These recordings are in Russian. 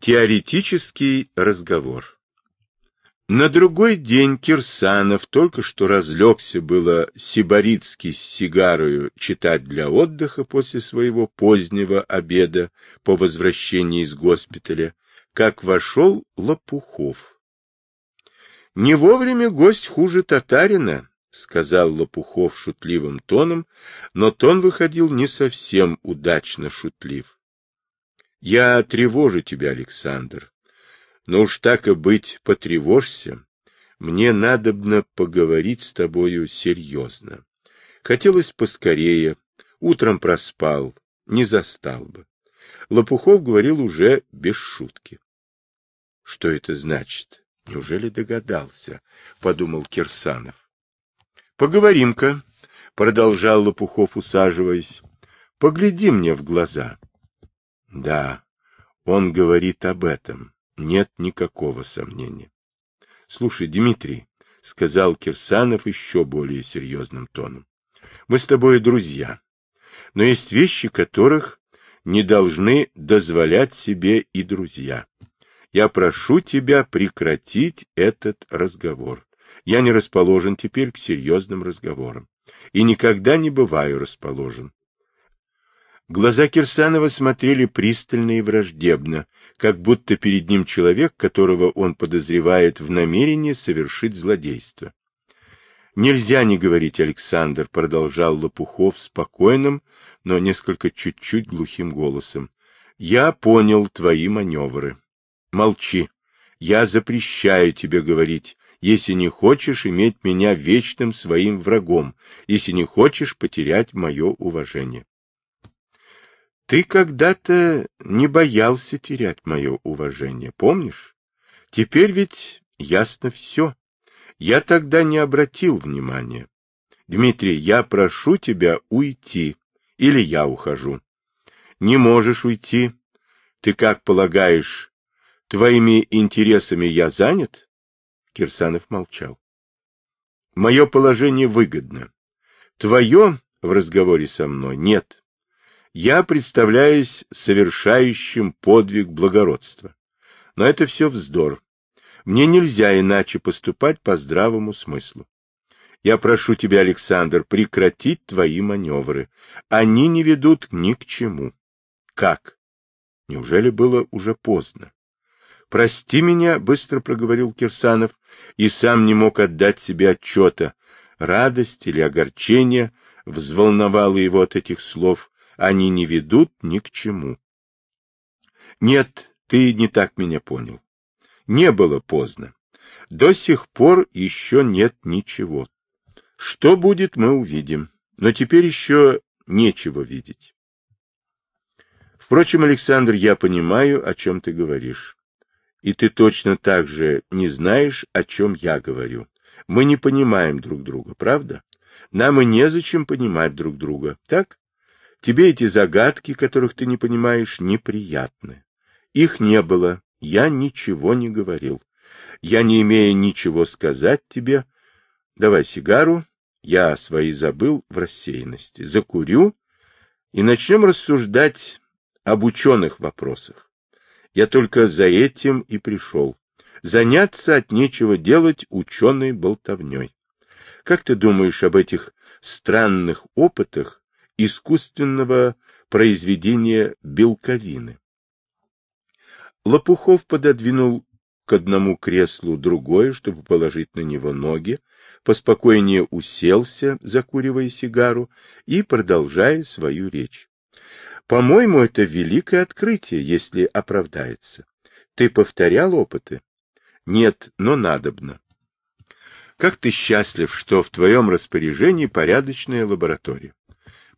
Теоретический разговор. На другой день Кирсанов только что разлегся было сибаритский с сигарою читать для отдыха после своего позднего обеда по возвращении из госпиталя, как вошел Лопухов. Не вовремя гость хуже татарина, — сказал Лопухов шутливым тоном, но тон выходил не совсем удачно шутлив. — Я тревожу тебя, Александр. Но уж так и быть, потревожься. Мне надобно поговорить с тобою серьезно. Хотелось поскорее. Утром проспал, не застал бы. Лопухов говорил уже без шутки. — Что это значит? Неужели догадался? — подумал Кирсанов. — Поговорим-ка, — продолжал Лопухов, усаживаясь. — Погляди мне в глаза. — Да, он говорит об этом. Нет никакого сомнения. — Слушай, Дмитрий, — сказал Кирсанов еще более серьезным тоном, — мы с тобой друзья, но есть вещи, которых не должны дозволять себе и друзья. Я прошу тебя прекратить этот разговор. Я не расположен теперь к серьезным разговорам. И никогда не бываю расположен. Глаза Кирсанова смотрели пристально и враждебно, как будто перед ним человек, которого он подозревает в намерении совершить злодейство. «Нельзя не говорить, Александр», — продолжал Лопухов спокойным, но несколько чуть-чуть глухим голосом. «Я понял твои маневры. Молчи. Я запрещаю тебе говорить если не хочешь иметь меня вечным своим врагом, если не хочешь потерять мое уважение. Ты когда-то не боялся терять мое уважение, помнишь? Теперь ведь ясно все. Я тогда не обратил внимания. Дмитрий, я прошу тебя уйти, или я ухожу. Не можешь уйти. Ты как полагаешь, твоими интересами я занят? Кирсанов молчал. Мое положение выгодно. Твое в разговоре со мной нет. Я представляюсь совершающим подвиг благородства. Но это все вздор. Мне нельзя иначе поступать по здравому смыслу. Я прошу тебя, Александр, прекратить твои маневры. Они не ведут ни к чему. Как? Неужели было уже поздно? «Прости меня», — быстро проговорил Кирсанов, и сам не мог отдать себе отчета. Радость или огорчение взволновало его от этих слов. Они не ведут ни к чему. «Нет, ты не так меня понял. Не было поздно. До сих пор еще нет ничего. Что будет, мы увидим. Но теперь еще нечего видеть. Впрочем, Александр, я понимаю, о чем ты говоришь. И ты точно так же не знаешь, о чем я говорю. Мы не понимаем друг друга, правда? Нам и незачем понимать друг друга, так? Тебе эти загадки, которых ты не понимаешь, неприятны. Их не было, я ничего не говорил. Я не имею ничего сказать тебе. Давай сигару, я свои забыл в рассеянности. Закурю и начнем рассуждать об ученых вопросах. Я только за этим и пришел. Заняться от нечего делать ученой болтовней. Как ты думаешь об этих странных опытах искусственного произведения белковины? Лопухов пододвинул к одному креслу другое, чтобы положить на него ноги, поспокойнее уселся, закуривая сигару и продолжая свою речь. По-моему, это великое открытие, если оправдается. Ты повторял опыты? Нет, но надобно. Как ты счастлив, что в твоем распоряжении порядочная лаборатория.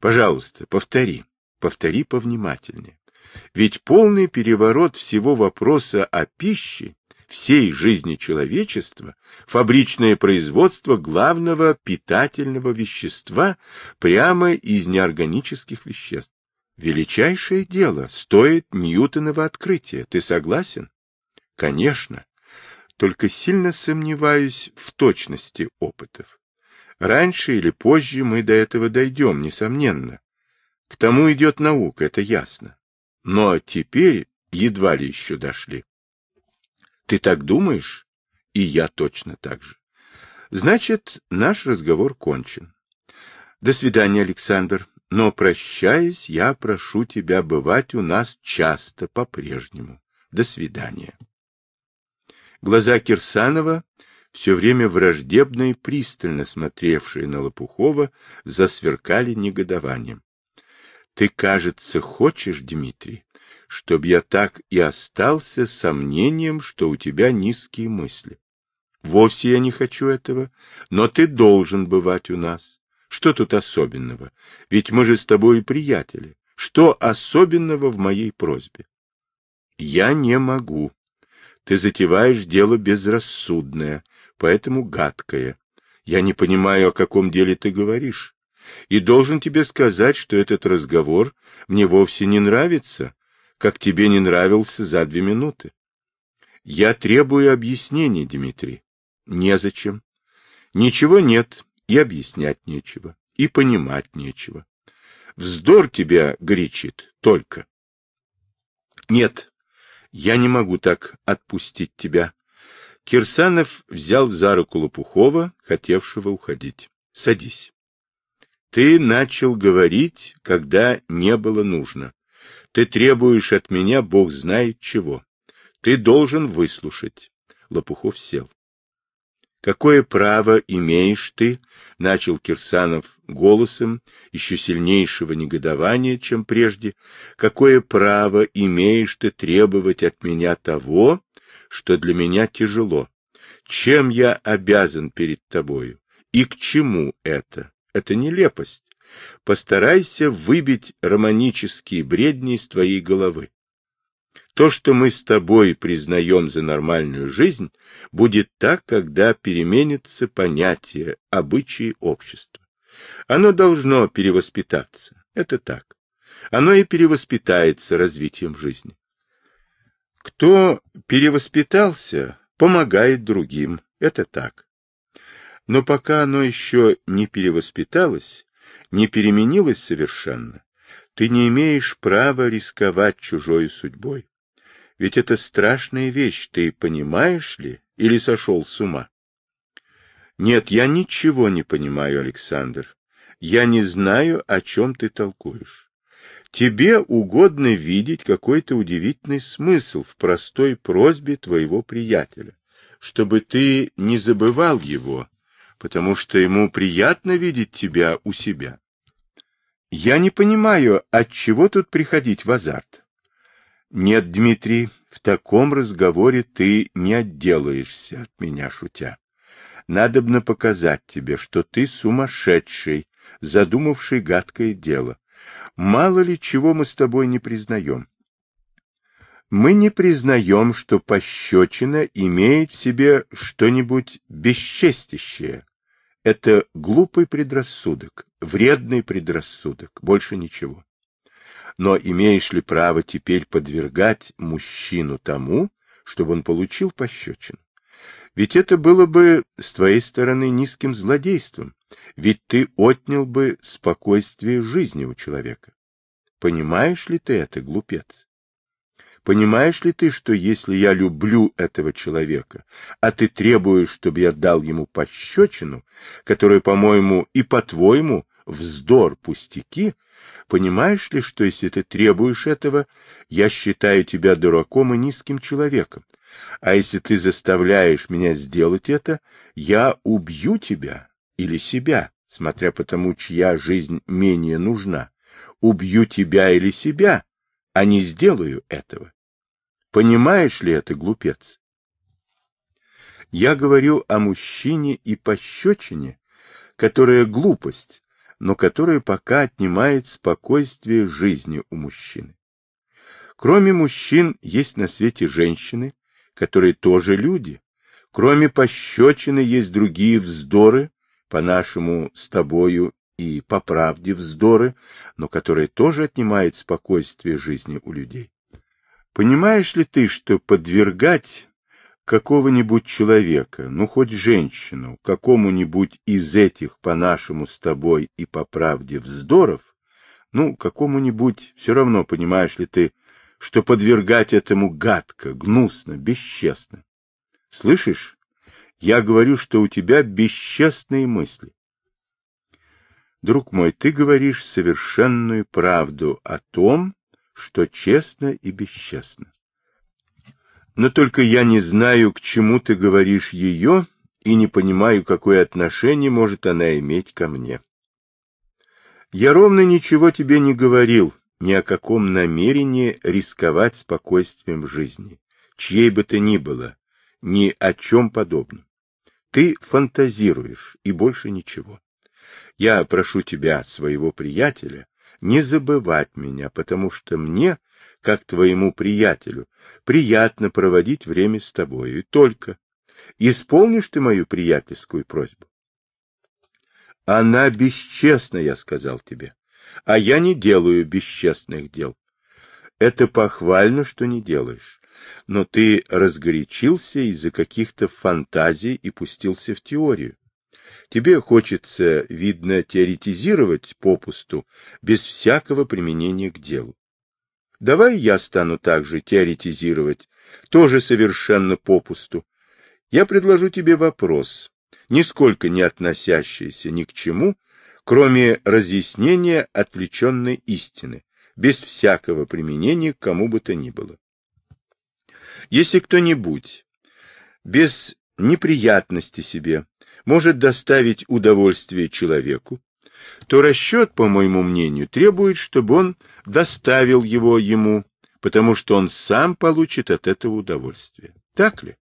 Пожалуйста, повтори, повтори повнимательнее. Ведь полный переворот всего вопроса о пище, всей жизни человечества, фабричное производство главного питательного вещества прямо из неорганических веществ. Величайшее дело, стоит Ньютонова открытия. Ты согласен? Конечно. Только сильно сомневаюсь в точности опытов. Раньше или позже мы до этого дойдем, несомненно. К тому идет наука, это ясно. Но теперь едва ли еще дошли. Ты так думаешь? И я точно так же. Значит, наш разговор кончен. До свидания, Александр. Но, прощаясь, я прошу тебя бывать у нас часто по-прежнему. До свидания. Глаза Кирсанова, все время враждебно и пристально смотревшие на Лопухова, засверкали негодованием. Ты, кажется, хочешь, Дмитрий, чтобы я так и остался сомнением, что у тебя низкие мысли. Вовсе я не хочу этого, но ты должен бывать у нас. Что тут особенного? Ведь мы же с тобой приятели. Что особенного в моей просьбе? Я не могу. Ты затеваешь дело безрассудное, поэтому гадкое. Я не понимаю, о каком деле ты говоришь. И должен тебе сказать, что этот разговор мне вовсе не нравится, как тебе не нравился за две минуты. Я требую объяснений, Дмитрий. Незачем. Ничего нет, и объяснять нечего, и понимать нечего. Вздор тебя горячит только. Нет, я не могу так отпустить тебя. Кирсанов взял за руку Лопухова, хотевшего уходить. Садись. Ты начал говорить, когда не было нужно. Ты требуешь от меня, Бог знает чего. Ты должен выслушать. Лопухов сел. Какое право имеешь ты, начал Кирсанов голосом еще сильнейшего негодования, чем прежде, какое право имеешь ты требовать от меня того, что для меня тяжело? Чем я обязан перед тобою? И к чему это? Это нелепость. Постарайся выбить романические бредни из твоей головы. То, что мы с тобой признаем за нормальную жизнь, будет так, когда переменится понятие, обычаи общества. Оно должно перевоспитаться. Это так. Оно и перевоспитается развитием жизни. Кто перевоспитался, помогает другим. Это так. Но пока оно еще не перевоспиталось, не переменилось совершенно, ты не имеешь права рисковать чужой судьбой. Ведь это страшная вещь, ты понимаешь ли, или сошел с ума? Нет, я ничего не понимаю, Александр. Я не знаю, о чем ты толкуешь. Тебе угодно видеть какой-то удивительный смысл в простой просьбе твоего приятеля, чтобы ты не забывал его, потому что ему приятно видеть тебя у себя. Я не понимаю, от чего тут приходить в азарт. Нет, Дмитрий, в таком разговоре ты не отделаешься от меня, шутя. Надобно показать тебе, что ты сумасшедший, задумавший гадкое дело. Мало ли чего мы с тобой не признаем. Мы не признаем, что пощечина имеет в себе что-нибудь бесчестящее. Это глупый предрассудок, вредный предрассудок, больше ничего. Но имеешь ли право теперь подвергать мужчину тому, чтобы он получил пощечину? Ведь это было бы с твоей стороны низким злодейством, ведь ты отнял бы спокойствие жизни у человека. Понимаешь ли ты это, глупец? Понимаешь ли ты, что если я люблю этого человека, а ты требуешь, чтобы я дал ему пощечину, которая, по-моему, и по-твоему, вздор, пустяки, понимаешь ли, что если ты требуешь этого, я считаю тебя дураком и низким человеком, а если ты заставляешь меня сделать это, я убью тебя или себя, смотря по тому, чья жизнь менее нужна, убью тебя или себя, а не сделаю этого. Понимаешь ли это, глупец? Я говорю о мужчине и пощечине, которая глупость, но которая пока отнимает спокойствие жизни у мужчины. Кроме мужчин есть на свете женщины, которые тоже люди. Кроме пощечины есть другие вздоры, по-нашему с тобою и по правде вздоры, но которые тоже отнимают спокойствие жизни у людей. Понимаешь ли ты, что подвергать какого-нибудь человека, ну хоть женщину, какому-нибудь из этих по-нашему с тобой и по правде вздоров, ну, какому-нибудь, все равно понимаешь ли ты, что подвергать этому гадко, гнусно, бесчестно. Слышишь? Я говорю, что у тебя бесчестные мысли. Друг мой, ты говоришь совершенную правду о том, что честно и бесчестно. Но только я не знаю, к чему ты говоришь ее, и не понимаю, какое отношение может она иметь ко мне. Я ровно ничего тебе не говорил, ни о каком намерении рисковать спокойствием жизни, чьей бы то ни было, ни о чем подобном. Ты фантазируешь, и больше ничего. Я прошу тебя, своего приятеля, не забывать меня, потому что мне, как твоему приятелю, приятно проводить время с тобой, и только. Исполнишь ты мою приятельскую просьбу? Она бесчестна, я сказал тебе, а я не делаю бесчестных дел. Это похвально, что не делаешь, но ты разгорячился из-за каких-то фантазий и пустился в теорию. Тебе хочется, видно, теоретизировать попусту, без всякого применения к делу. Давай я стану также теоретизировать, тоже совершенно попусту. Я предложу тебе вопрос, нисколько не относящийся ни к чему, кроме разъяснения отвлеченной истины, без всякого применения кому бы то ни было. Если кто-нибудь без неприятности себе может доставить удовольствие человеку, то расчет, по моему мнению, требует, чтобы он доставил его ему, потому что он сам получит от этого удовольствие. Так ли?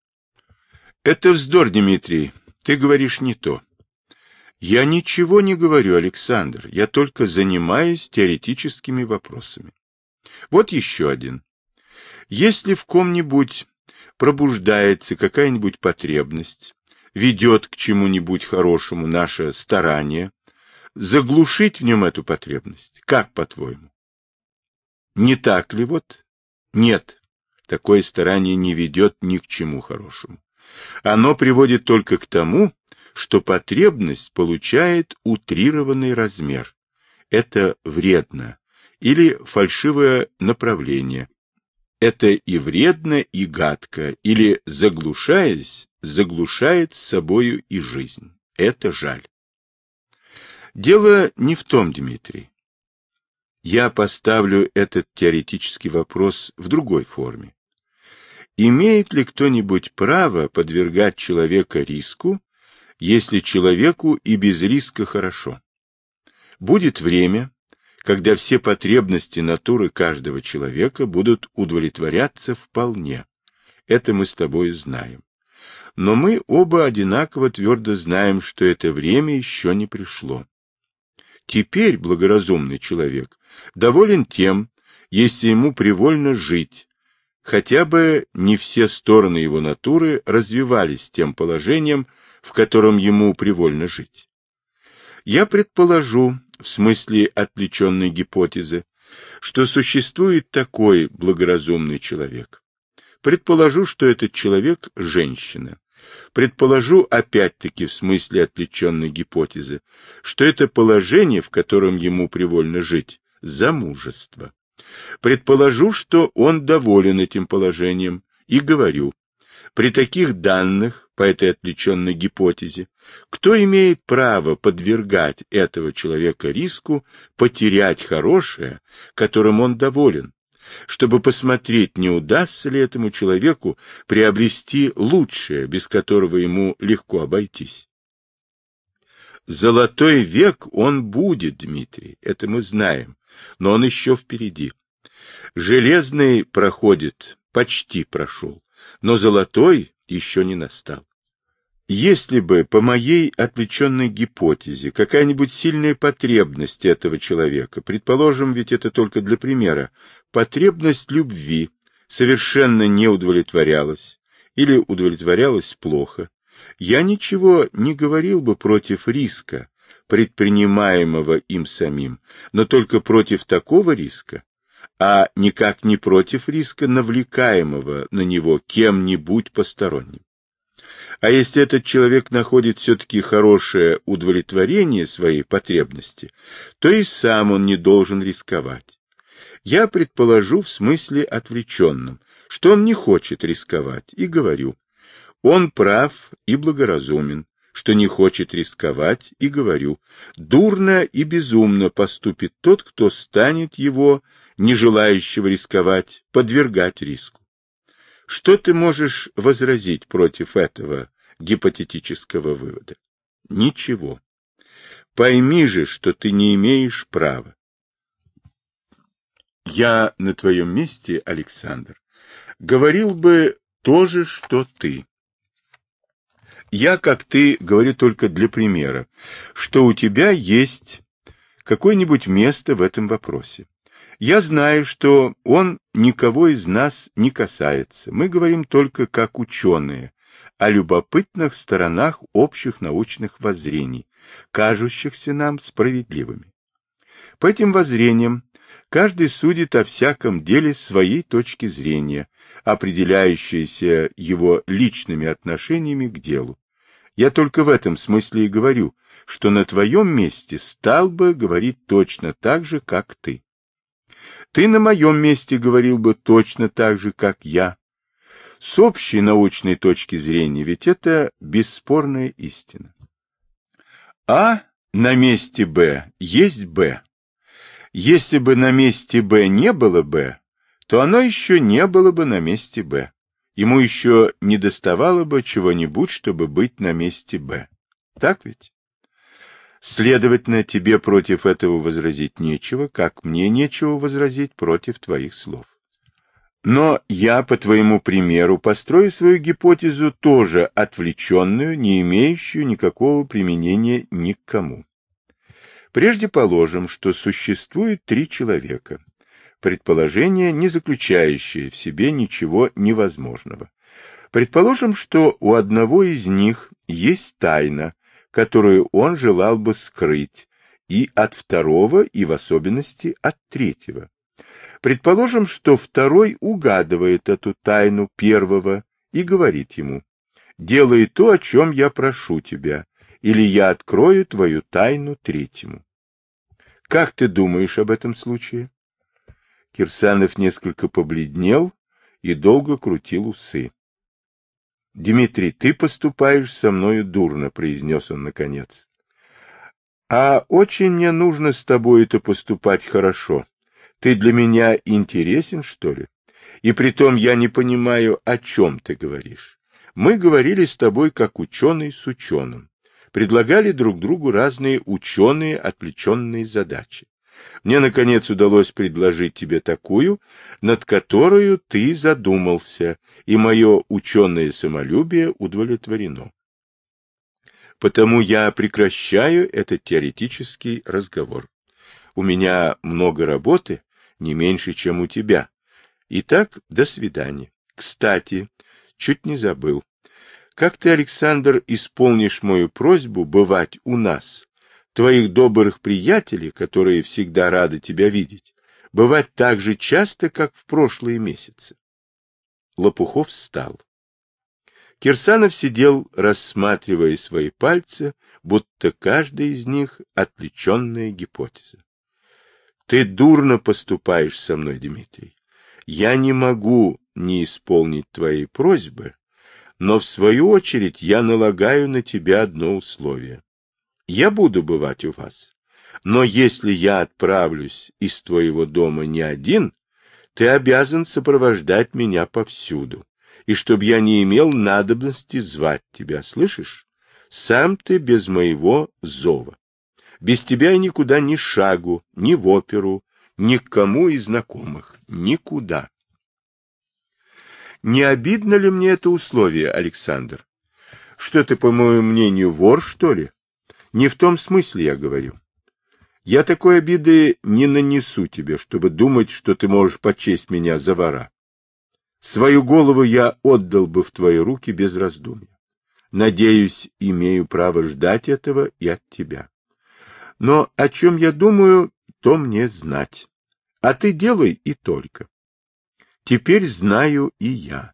Это вздор, Дмитрий. Ты говоришь не то. Я ничего не говорю, Александр. Я только занимаюсь теоретическими вопросами. Вот еще один. Если в ком-нибудь пробуждается какая-нибудь потребность, ведет к чему-нибудь хорошему наше старание, заглушить в нем эту потребность, как по-твоему? Не так ли вот? Нет, такое старание не ведет ни к чему хорошему. Оно приводит только к тому, что потребность получает утрированный размер. Это вредно или фальшивое направление. Это и вредно, и гадко, или, заглушаясь, заглушает собою и жизнь. Это жаль. Дело не в том, Дмитрий. Я поставлю этот теоретический вопрос в другой форме. Имеет ли кто-нибудь право подвергать человека риску, если человеку и без риска хорошо? Будет время, когда все потребности натуры каждого человека будут удовлетворяться вполне. Это мы с тобой знаем. Но мы оба одинаково твердо знаем, что это время еще не пришло. Теперь благоразумный человек доволен тем, если ему привольно жить, хотя бы не все стороны его натуры развивались тем положением, в котором ему привольно жить. Я предположу, в смысле отвлеченной гипотезы, что существует такой благоразумный человек. Предположу, что этот человек – женщина. Предположу, опять-таки, в смысле отвлеченной гипотезы, что это положение, в котором ему привольно жить, замужество. Предположу, что он доволен этим положением, и говорю, при таких данных, по этой отвлеченной гипотезе, кто имеет право подвергать этого человека риску потерять хорошее, которым он доволен, чтобы посмотреть, не удастся ли этому человеку приобрести лучшее, без которого ему легко обойтись. Золотой век он будет, Дмитрий, это мы знаем, но он еще впереди. Железный проходит, почти прошел, но золотой еще не настал. Если бы, по моей отвлеченной гипотезе, какая-нибудь сильная потребность этого человека, предположим, ведь это только для примера, потребность любви совершенно не удовлетворялась или удовлетворялась плохо, я ничего не говорил бы против риска, предпринимаемого им самим, но только против такого риска, а никак не против риска, навлекаемого на него кем-нибудь посторонним. А если этот человек находит все-таки хорошее удовлетворение своей потребности, то и сам он не должен рисковать. Я предположу в смысле отвлеченном, что он не хочет рисковать, и говорю. Он прав и благоразумен, что не хочет рисковать, и говорю. Дурно и безумно поступит тот, кто станет его, не желающего рисковать, подвергать риску. Что ты можешь возразить против этого гипотетического вывода? Ничего. Пойми же, что ты не имеешь права. Я на твоем месте, Александр, говорил бы то же, что ты. Я, как ты, говорю только для примера, что у тебя есть какое-нибудь место в этом вопросе. Я знаю, что он никого из нас не касается. Мы говорим только как ученые о любопытных сторонах общих научных воззрений, кажущихся нам справедливыми. По этим воззрениям каждый судит о всяком деле своей точки зрения, определяющейся его личными отношениями к делу. Я только в этом смысле и говорю, что на твоем месте стал бы говорить точно так же, как ты. Ты на моем месте говорил бы точно так же, как я. С общей научной точки зрения, ведь это бесспорная истина. А на месте Б есть Б. Если бы на месте Б не было Б, то оно еще не было бы на месте Б. Ему еще не доставало бы чего-нибудь, чтобы быть на месте Б. Так ведь? Следовательно, тебе против этого возразить нечего, как мне нечего возразить против твоих слов. Но я, по твоему примеру, построю свою гипотезу тоже отвлеченную, не имеющую никакого применения ни к кому. Прежде положим, что существует три человека. Предположение, не заключающее в себе ничего невозможного. Предположим, что у одного из них есть тайна, которую он желал бы скрыть, и от второго, и в особенности от третьего. Предположим, что второй угадывает эту тайну первого и говорит ему, «Делай то, о чем я прошу тебя, или я открою твою тайну третьему». Как ты думаешь об этом случае? Кирсанов несколько побледнел и долго крутил усы. — Дмитрий, ты поступаешь со мною дурно, — произнес он наконец. — А очень мне нужно с тобой это поступать хорошо. Ты для меня интересен, что ли? И притом я не понимаю, о чем ты говоришь. Мы говорили с тобой как ученый с ученым. Предлагали друг другу разные ученые отвлеченные задачи. Мне, наконец, удалось предложить тебе такую, над которую ты задумался, и мое ученое самолюбие удовлетворено. Потому я прекращаю этот теоретический разговор. У меня много работы, не меньше, чем у тебя. Итак, до свидания. Кстати, чуть не забыл. Как ты, Александр, исполнишь мою просьбу бывать у нас, твоих добрых приятелей, которые всегда рады тебя видеть, бывать так же часто, как в прошлые месяцы. Лопухов встал. Кирсанов сидел, рассматривая свои пальцы, будто каждый из них отвлеченная гипотеза. Ты дурно поступаешь со мной, Дмитрий. Я не могу не исполнить твоей просьбы, но в свою очередь я налагаю на тебя одно условие. Я буду бывать у вас. Но если я отправлюсь из твоего дома не один, ты обязан сопровождать меня повсюду, и чтобы я не имел надобности звать тебя, слышишь? Сам ты без моего зова. Без тебя я никуда ни шагу, ни в оперу, ни к кому из знакомых, никуда. Не обидно ли мне это условие, Александр? Что ты, по моему мнению, вор, что ли? Не в том смысле я говорю. Я такой обиды не нанесу тебе, чтобы думать, что ты можешь почесть меня за вора. Свою голову я отдал бы в твои руки без раздумья. Надеюсь, имею право ждать этого и от тебя. Но о чем я думаю, то мне знать. А ты делай и только. Теперь знаю и я.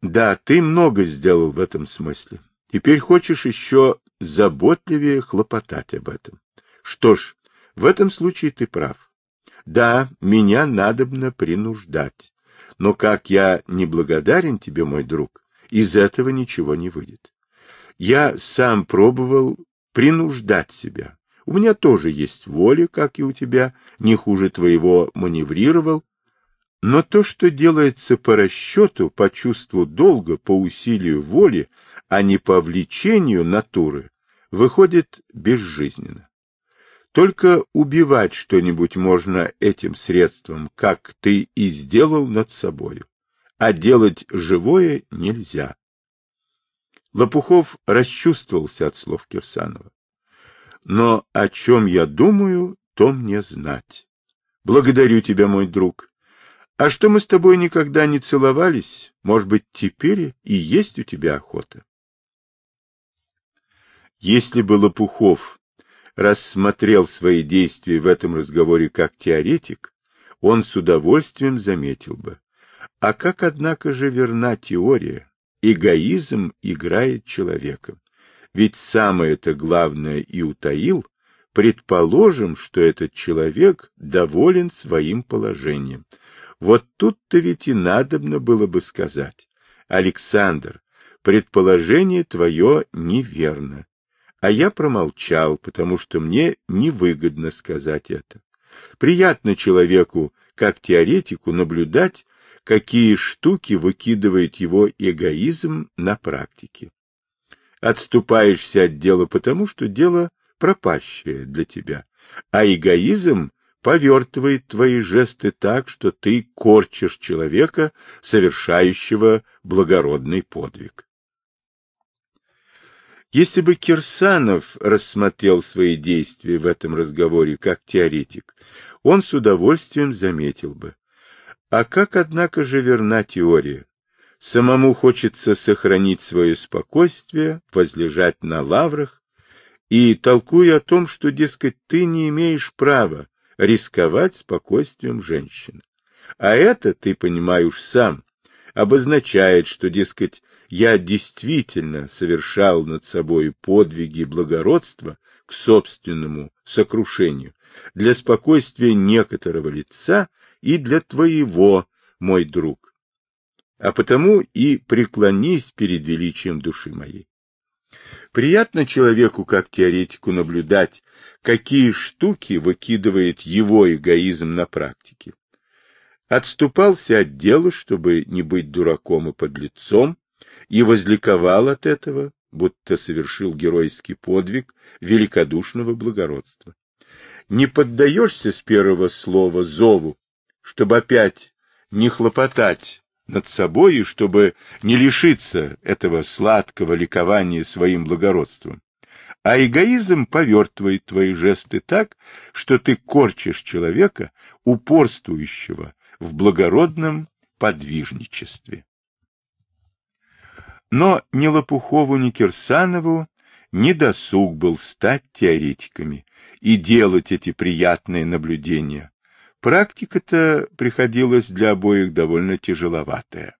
Да, ты много сделал в этом смысле. Теперь хочешь еще заботливее хлопотать об этом. Что ж, в этом случае ты прав. Да, меня надобно принуждать. Но как я неблагодарен тебе, мой друг, из этого ничего не выйдет. Я сам пробовал принуждать себя. У меня тоже есть воля, как и у тебя, не хуже твоего маневрировал. Но то, что делается по расчету, по чувству долга, по усилию воли, а не по влечению натуры, выходит безжизненно. Только убивать что-нибудь можно этим средством, как ты и сделал над собою, а делать живое нельзя. Лопухов расчувствовался от слов Кирсанова. Но о чем я думаю, то мне знать. Благодарю тебя, мой друг. А что мы с тобой никогда не целовались, может быть, теперь и есть у тебя охота? Если бы Лопухов рассмотрел свои действия в этом разговоре как теоретик, он с удовольствием заметил бы. А как, однако же, верна теория? Эгоизм играет человеком. Ведь самое это главное и утаил, предположим, что этот человек доволен своим положением. Вот тут-то ведь и надобно было бы сказать. Александр, предположение твое неверно. А я промолчал, потому что мне невыгодно сказать это. Приятно человеку, как теоретику, наблюдать, какие штуки выкидывает его эгоизм на практике. Отступаешься от дела потому, что дело пропащее для тебя, а эгоизм повертывает твои жесты так, что ты корчишь человека, совершающего благородный подвиг. Если бы Кирсанов рассмотрел свои действия в этом разговоре как теоретик, он с удовольствием заметил бы. А как, однако же, верна теория? Самому хочется сохранить свое спокойствие, возлежать на лаврах, и толкуя о том, что, дескать, ты не имеешь права рисковать спокойствием женщины. А это, ты понимаешь сам, обозначает, что, дескать, я действительно совершал над собой подвиги благородства к собственному сокрушению, для спокойствия некоторого лица и для твоего, мой друг. А потому и преклонись перед величием души моей. Приятно человеку, как теоретику, наблюдать, какие штуки выкидывает его эгоизм на практике отступался от дела, чтобы не быть дураком и подлецом, и возликовал от этого, будто совершил геройский подвиг великодушного благородства. Не поддаешься с первого слова зову, чтобы опять не хлопотать над собой и чтобы не лишиться этого сладкого ликования своим благородством. А эгоизм повертывает твои жесты так, что ты корчишь человека, упорствующего в благородном подвижничестве. Но ни Лопухову, ни Кирсанову не досуг был стать теоретиками и делать эти приятные наблюдения. Практика-то приходилась для обоих довольно тяжеловатая.